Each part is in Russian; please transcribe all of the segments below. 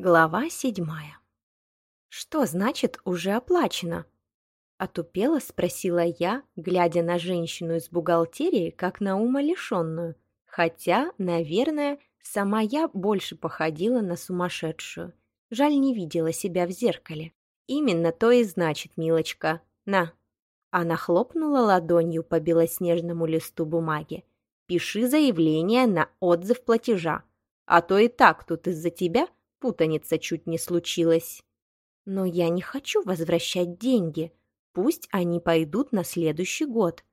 Глава седьмая. «Что значит «уже оплачено»?» Отупела спросила я, глядя на женщину из бухгалтерии, как на умалишенную, хотя, наверное, сама я больше походила на сумасшедшую. Жаль, не видела себя в зеркале. Именно то и значит, милочка. На. Она хлопнула ладонью по белоснежному листу бумаги. Пиши заявление на отзыв платежа. А то и так тут из-за тебя – Путаница чуть не случилась. Но я не хочу возвращать деньги. Пусть они пойдут на следующий год.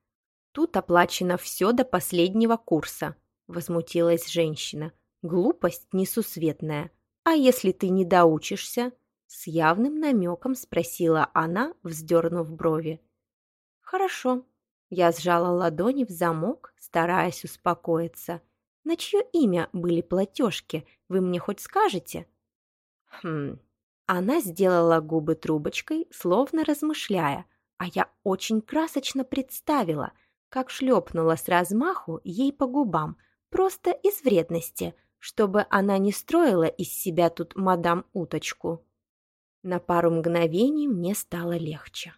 Тут оплачено все до последнего курса, возмутилась женщина. Глупость несусветная. А если ты не доучишься? С явным намеком спросила она, вздернув брови. Хорошо. Я сжала ладони в замок, стараясь успокоиться. На чье имя были платежки, вы мне хоть скажете? Хм. Она сделала губы трубочкой, словно размышляя, а я очень красочно представила, как шлепнула с размаху ей по губам, просто из вредности, чтобы она не строила из себя тут мадам-уточку. На пару мгновений мне стало легче.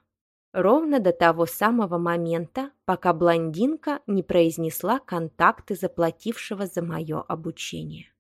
Ровно до того самого момента, пока блондинка не произнесла контакты заплатившего за мое обучение.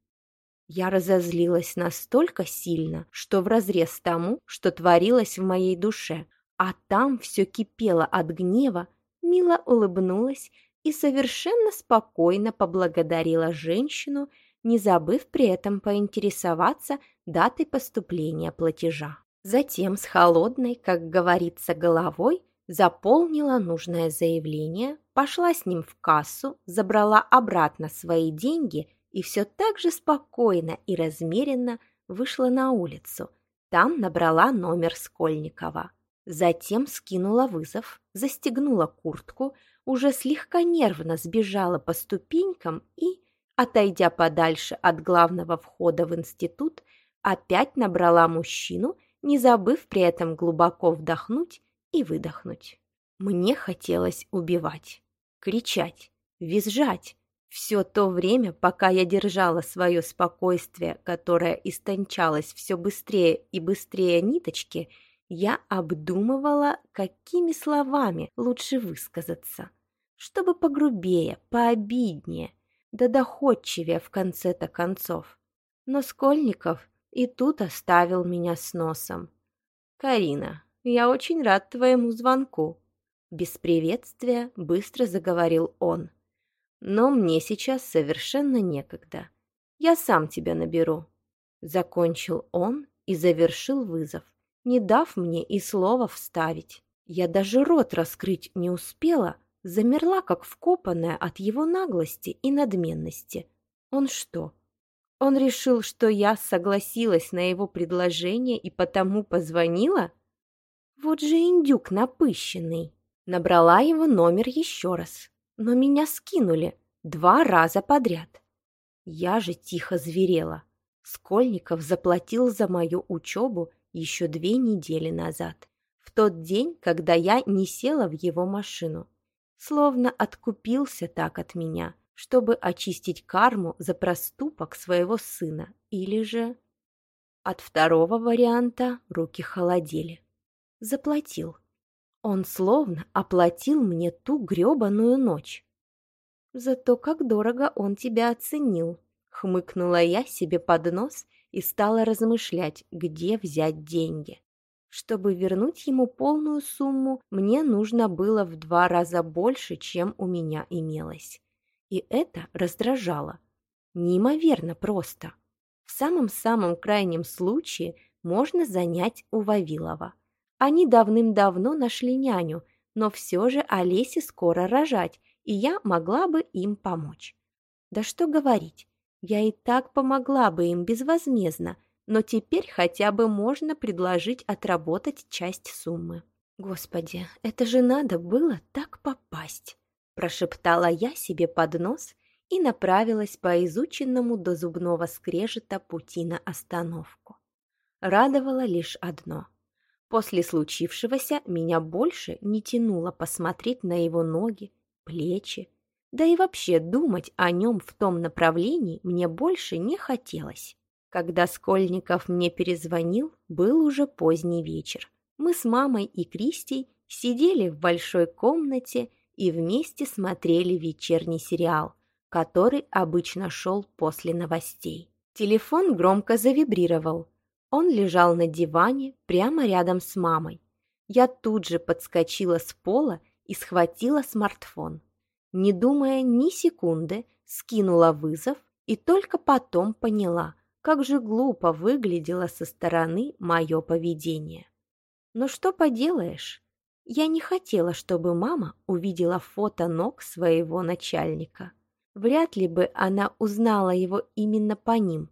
Я разозлилась настолько сильно, что вразрез тому, что творилось в моей душе, а там все кипело от гнева, мило улыбнулась и совершенно спокойно поблагодарила женщину, не забыв при этом поинтересоваться датой поступления платежа. Затем с холодной, как говорится, головой заполнила нужное заявление, пошла с ним в кассу, забрала обратно свои деньги – и все так же спокойно и размеренно вышла на улицу. Там набрала номер Скольникова. Затем скинула вызов, застегнула куртку, уже слегка нервно сбежала по ступенькам и, отойдя подальше от главного входа в институт, опять набрала мужчину, не забыв при этом глубоко вдохнуть и выдохнуть. Мне хотелось убивать, кричать, визжать, все то время, пока я держала свое спокойствие, которое истончалось все быстрее и быстрее ниточки, я обдумывала, какими словами лучше высказаться, чтобы погрубее, пообиднее, да доходчивее в конце-то концов. Но Скольников и тут оставил меня с носом. «Карина, я очень рад твоему звонку», — без приветствия быстро заговорил он. Но мне сейчас совершенно некогда. Я сам тебя наберу. Закончил он и завершил вызов, не дав мне и слова вставить. Я даже рот раскрыть не успела, замерла, как вкопанная от его наглости и надменности. Он что? Он решил, что я согласилась на его предложение и потому позвонила? Вот же индюк напыщенный. Набрала его номер еще раз но меня скинули два раза подряд. Я же тихо зверела. Скольников заплатил за мою учебу еще две недели назад, в тот день, когда я не села в его машину. Словно откупился так от меня, чтобы очистить карму за проступок своего сына. Или же... От второго варианта руки холодели. Заплатил. Он словно оплатил мне ту грёбаную ночь. Зато как дорого он тебя оценил, хмыкнула я себе под нос и стала размышлять, где взять деньги. Чтобы вернуть ему полную сумму, мне нужно было в два раза больше, чем у меня имелось. И это раздражало. Неимоверно просто. В самом-самом крайнем случае можно занять у Вавилова. Они давным-давно нашли няню, но все же Олесе скоро рожать, и я могла бы им помочь. Да что говорить, я и так помогла бы им безвозмездно, но теперь хотя бы можно предложить отработать часть суммы. Господи, это же надо было так попасть, прошептала я себе под нос и направилась по изученному до зубного скрежета пути на остановку. Радовало лишь одно — После случившегося меня больше не тянуло посмотреть на его ноги, плечи, да и вообще думать о нем в том направлении мне больше не хотелось. Когда Скольников мне перезвонил, был уже поздний вечер. Мы с мамой и Кристей сидели в большой комнате и вместе смотрели вечерний сериал, который обычно шел после новостей. Телефон громко завибрировал. Он лежал на диване прямо рядом с мамой. Я тут же подскочила с пола и схватила смартфон. Не думая ни секунды, скинула вызов и только потом поняла, как же глупо выглядело со стороны мое поведение. Но что поделаешь, я не хотела, чтобы мама увидела фото ног своего начальника. Вряд ли бы она узнала его именно по ним,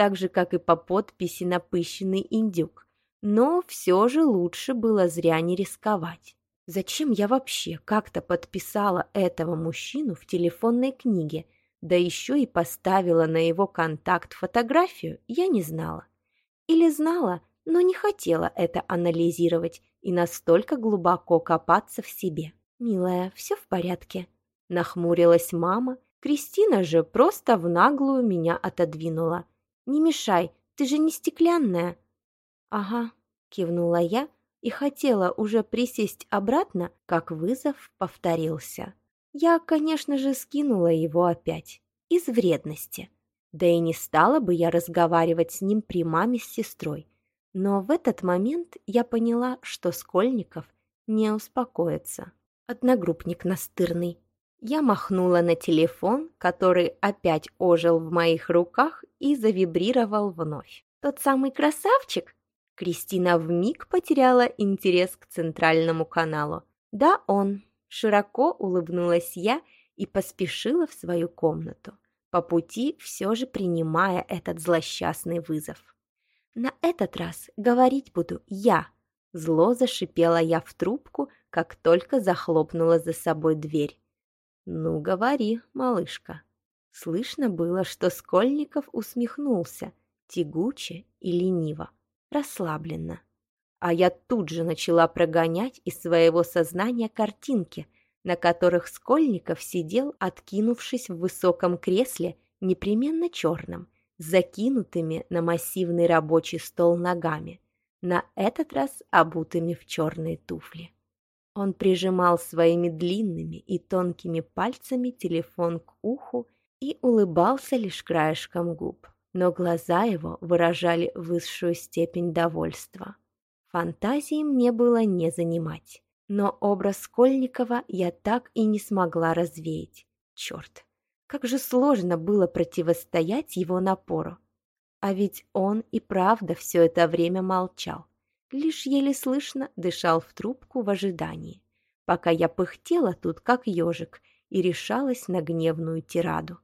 так же, как и по подписи «Напыщенный индюк». Но все же лучше было зря не рисковать. Зачем я вообще как-то подписала этого мужчину в телефонной книге, да еще и поставила на его контакт фотографию, я не знала. Или знала, но не хотела это анализировать и настолько глубоко копаться в себе. «Милая, все в порядке?» Нахмурилась мама. Кристина же просто в наглую меня отодвинула. «Не мешай, ты же не стеклянная». «Ага», кивнула я и хотела уже присесть обратно, как вызов повторился. Я, конечно же, скинула его опять. Из вредности. Да и не стала бы я разговаривать с ним при маме с сестрой. Но в этот момент я поняла, что Скольников не успокоится. Одногруппник настырный. Я махнула на телефон, который опять ожил в моих руках и завибрировал вновь. «Тот самый красавчик?» Кристина вмиг потеряла интерес к центральному каналу. «Да, он!» Широко улыбнулась я и поспешила в свою комнату, по пути все же принимая этот злосчастный вызов. На этот раз говорить буду я. Зло зашипела я в трубку, как только захлопнула за собой дверь. «Ну, говори, малышка». Слышно было, что Скольников усмехнулся, тягуче и лениво, расслабленно. А я тут же начала прогонять из своего сознания картинки, на которых Скольников сидел, откинувшись в высоком кресле, непременно черном, закинутыми на массивный рабочий стол ногами, на этот раз обутыми в черные туфли. Он прижимал своими длинными и тонкими пальцами телефон к уху и улыбался лишь краешком губ, но глаза его выражали высшую степень довольства. Фантазии мне было не занимать, но образ Скольникова я так и не смогла развеять. Черт! Как же сложно было противостоять его напору. А ведь он и правда все это время молчал, лишь еле слышно дышал в трубку в ожидании, пока я пыхтела тут, как ежик, и решалась на гневную тираду.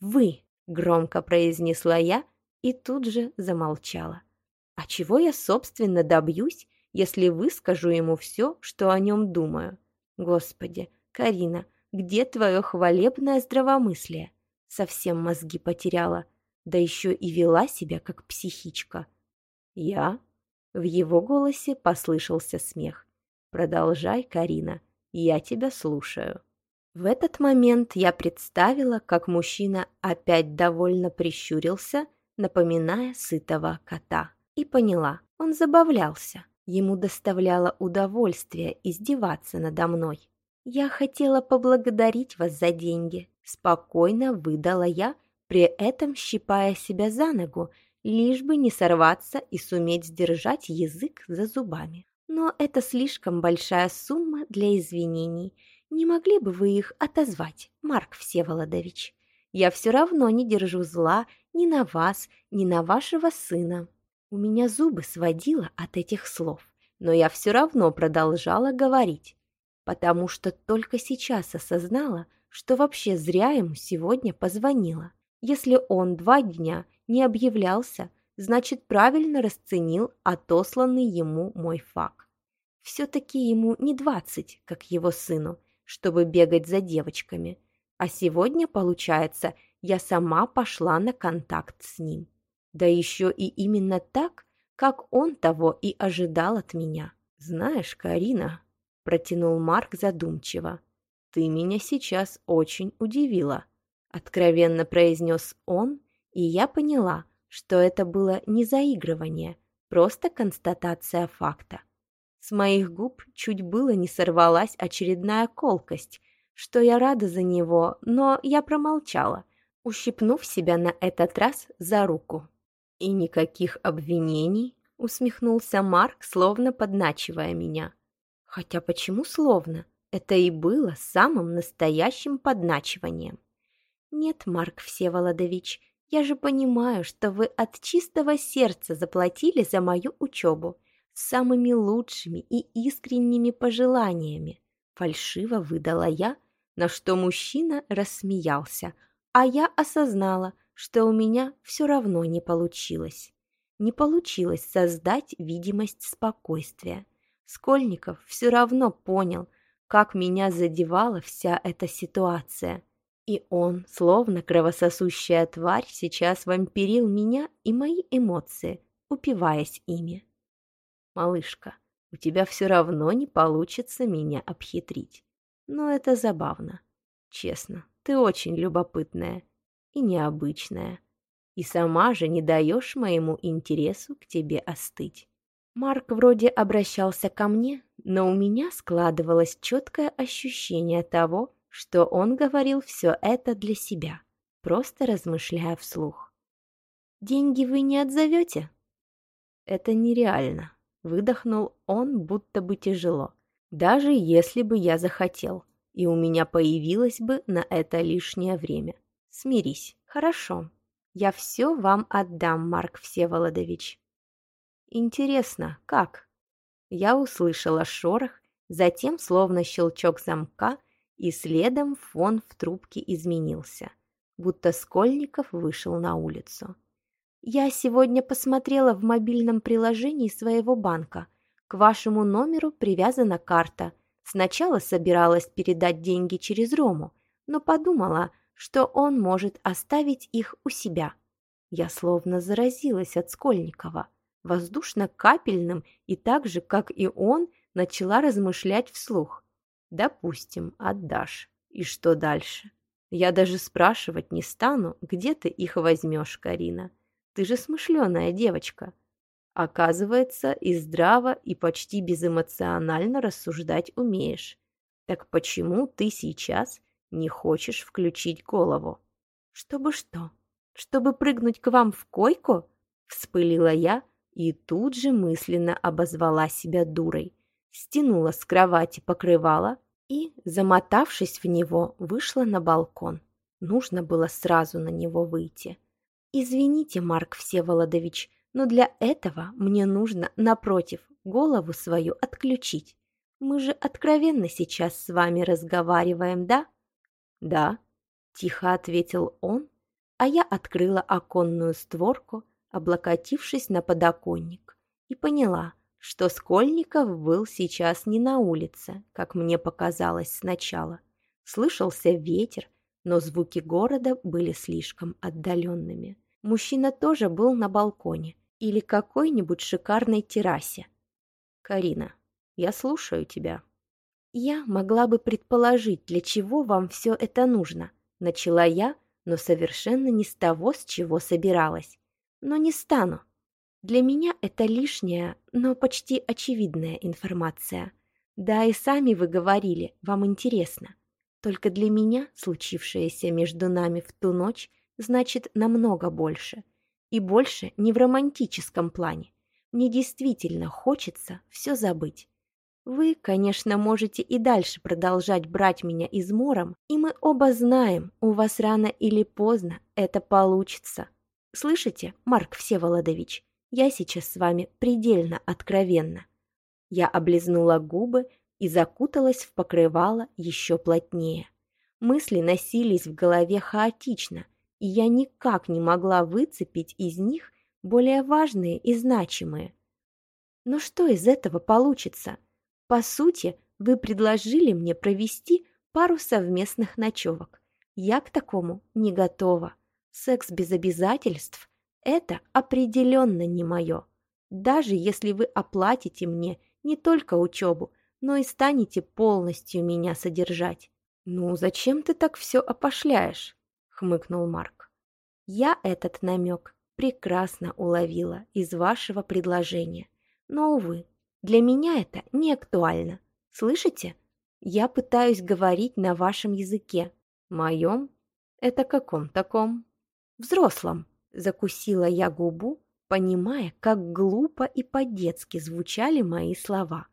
«Вы!» — громко произнесла я и тут же замолчала. «А чего я, собственно, добьюсь, если выскажу ему все, что о нем думаю? Господи, Карина, где твое хвалебное здравомыслие? Совсем мозги потеряла, да еще и вела себя как психичка. Я? В его голосе послышался смех. Продолжай, Карина, я тебя слушаю. В этот момент я представила, как мужчина опять довольно прищурился, напоминая сытого кота, и поняла, он забавлялся. Ему доставляло удовольствие издеваться надо мной. «Я хотела поблагодарить вас за деньги», — спокойно выдала я, при этом щипая себя за ногу, лишь бы не сорваться и суметь сдержать язык за зубами. «Но это слишком большая сумма для извинений. Не могли бы вы их отозвать, Марк Всеволодович? Я все равно не держу зла ни на вас, ни на вашего сына». У меня зубы сводило от этих слов, но я все равно продолжала говорить потому что только сейчас осознала, что вообще зря ему сегодня позвонила. Если он два дня не объявлялся, значит правильно расценил отосланный ему мой факт. Все-таки ему не двадцать, как его сыну, чтобы бегать за девочками. А сегодня, получается, я сама пошла на контакт с ним. Да еще и именно так, как он того и ожидал от меня. Знаешь, Карина, — протянул Марк задумчиво. «Ты меня сейчас очень удивила», — откровенно произнес он, и я поняла, что это было не заигрывание, просто констатация факта. С моих губ чуть было не сорвалась очередная колкость, что я рада за него, но я промолчала, ущипнув себя на этот раз за руку. «И никаких обвинений?» — усмехнулся Марк, словно подначивая меня. Хотя почему словно? Это и было самым настоящим подначиванием. «Нет, Марк Всеволодович, я же понимаю, что вы от чистого сердца заплатили за мою учебу с самыми лучшими и искренними пожеланиями», фальшиво выдала я, на что мужчина рассмеялся, а я осознала, что у меня все равно не получилось. Не получилось создать видимость спокойствия. Скольников все равно понял, как меня задевала вся эта ситуация. И он, словно кровососущая тварь, сейчас вампирил меня и мои эмоции, упиваясь ими. «Малышка, у тебя все равно не получится меня обхитрить. Но это забавно. Честно, ты очень любопытная и необычная. И сама же не даешь моему интересу к тебе остыть. Марк вроде обращался ко мне, но у меня складывалось четкое ощущение того, что он говорил все это для себя, просто размышляя вслух. «Деньги вы не отзовете?» «Это нереально», — выдохнул он, будто бы тяжело. «Даже если бы я захотел, и у меня появилось бы на это лишнее время. Смирись, хорошо. Я все вам отдам, Марк Всеволодович». «Интересно, как?» Я услышала шорох, затем словно щелчок замка — и следом фон в трубке изменился, будто Скольников вышел на улицу. «Я сегодня посмотрела в мобильном приложении своего банка. К вашему номеру привязана карта. Сначала собиралась передать деньги через Рому, но подумала, что он может оставить их у себя. Я словно заразилась от Скольникова, воздушно-капельным и так же, как и он, начала размышлять вслух. Допустим, отдашь. И что дальше? Я даже спрашивать не стану, где ты их возьмешь, Карина. Ты же смышленая девочка. Оказывается, и здраво, и почти безэмоционально рассуждать умеешь. Так почему ты сейчас не хочешь включить голову? Чтобы что? Чтобы прыгнуть к вам в койку? Вспылила я и тут же мысленно обозвала себя дурой стянула с кровати покрывало и, замотавшись в него, вышла на балкон. Нужно было сразу на него выйти. «Извините, Марк Всеволодович, но для этого мне нужно, напротив, голову свою отключить. Мы же откровенно сейчас с вами разговариваем, да?» «Да», — тихо ответил он, а я открыла оконную створку, облокотившись на подоконник, и поняла, что Скольников был сейчас не на улице, как мне показалось сначала. Слышался ветер, но звуки города были слишком отдаленными. Мужчина тоже был на балконе или какой-нибудь шикарной террасе. «Карина, я слушаю тебя». «Я могла бы предположить, для чего вам все это нужно», — начала я, но совершенно не с того, с чего собиралась. «Но не стану. Для меня это лишняя, но почти очевидная информация. Да и сами вы говорили, вам интересно. Только для меня случившееся между нами в ту ночь значит намного больше. И больше не в романтическом плане. Мне действительно хочется все забыть. Вы, конечно, можете и дальше продолжать брать меня измором, и мы оба знаем, у вас рано или поздно это получится. Слышите, Марк Всеволодович? Я сейчас с вами предельно откровенна. Я облизнула губы и закуталась в покрывало еще плотнее. Мысли носились в голове хаотично, и я никак не могла выцепить из них более важные и значимые. Но что из этого получится? По сути, вы предложили мне провести пару совместных ночевок. Я к такому не готова. Секс без обязательств это определенно не мое. Даже если вы оплатите мне не только учебу, но и станете полностью меня содержать. «Ну, зачем ты так все опошляешь?» — хмыкнул Марк. Я этот намек прекрасно уловила из вашего предложения. Но, увы, для меня это не актуально. Слышите? Я пытаюсь говорить на вашем языке. Моем? Это каком таком? Взрослом. Закусила я губу, понимая, как глупо и по-детски звучали мои слова.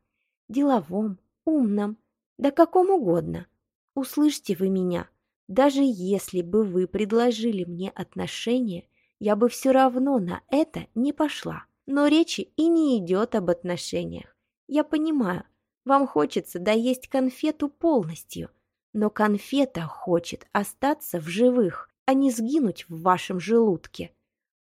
Деловом, умном, да каком угодно. Услышьте вы меня. Даже если бы вы предложили мне отношения, я бы все равно на это не пошла. Но речи и не идет об отношениях. Я понимаю, вам хочется доесть конфету полностью, но конфета хочет остаться в живых, а не сгинуть в вашем желудке.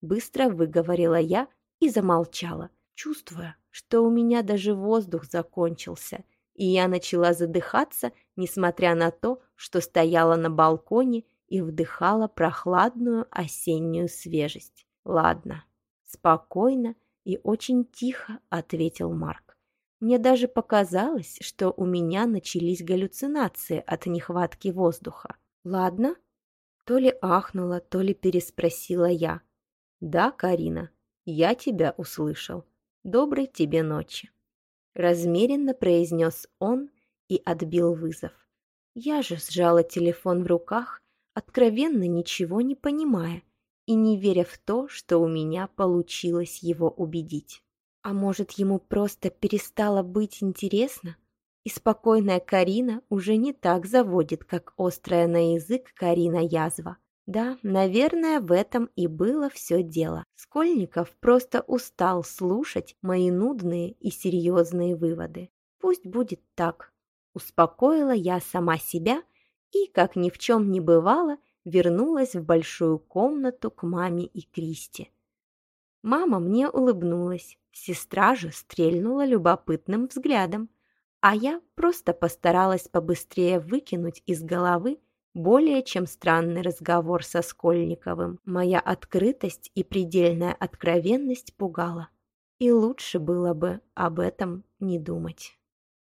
Быстро выговорила я и замолчала, чувствуя, что у меня даже воздух закончился, и я начала задыхаться, несмотря на то, что стояла на балконе и вдыхала прохладную осеннюю свежесть. «Ладно», — спокойно и очень тихо ответил Марк. Мне даже показалось, что у меня начались галлюцинации от нехватки воздуха. «Ладно?» То ли ахнула, то ли переспросила я. «Да, Карина, я тебя услышал. Доброй тебе ночи!» Размеренно произнес он и отбил вызов. Я же сжала телефон в руках, откровенно ничего не понимая и не веря в то, что у меня получилось его убедить. А может, ему просто перестало быть интересно? И спокойная Карина уже не так заводит, как острая на язык Карина язва. Да, наверное, в этом и было все дело. Скольников просто устал слушать мои нудные и серьезные выводы. Пусть будет так. Успокоила я сама себя и, как ни в чем не бывало, вернулась в большую комнату к маме и Кристи. Мама мне улыбнулась, сестра же стрельнула любопытным взглядом, а я просто постаралась побыстрее выкинуть из головы более чем странный разговор со Скольниковым. Моя открытость и предельная откровенность пугала. И лучше было бы об этом не думать.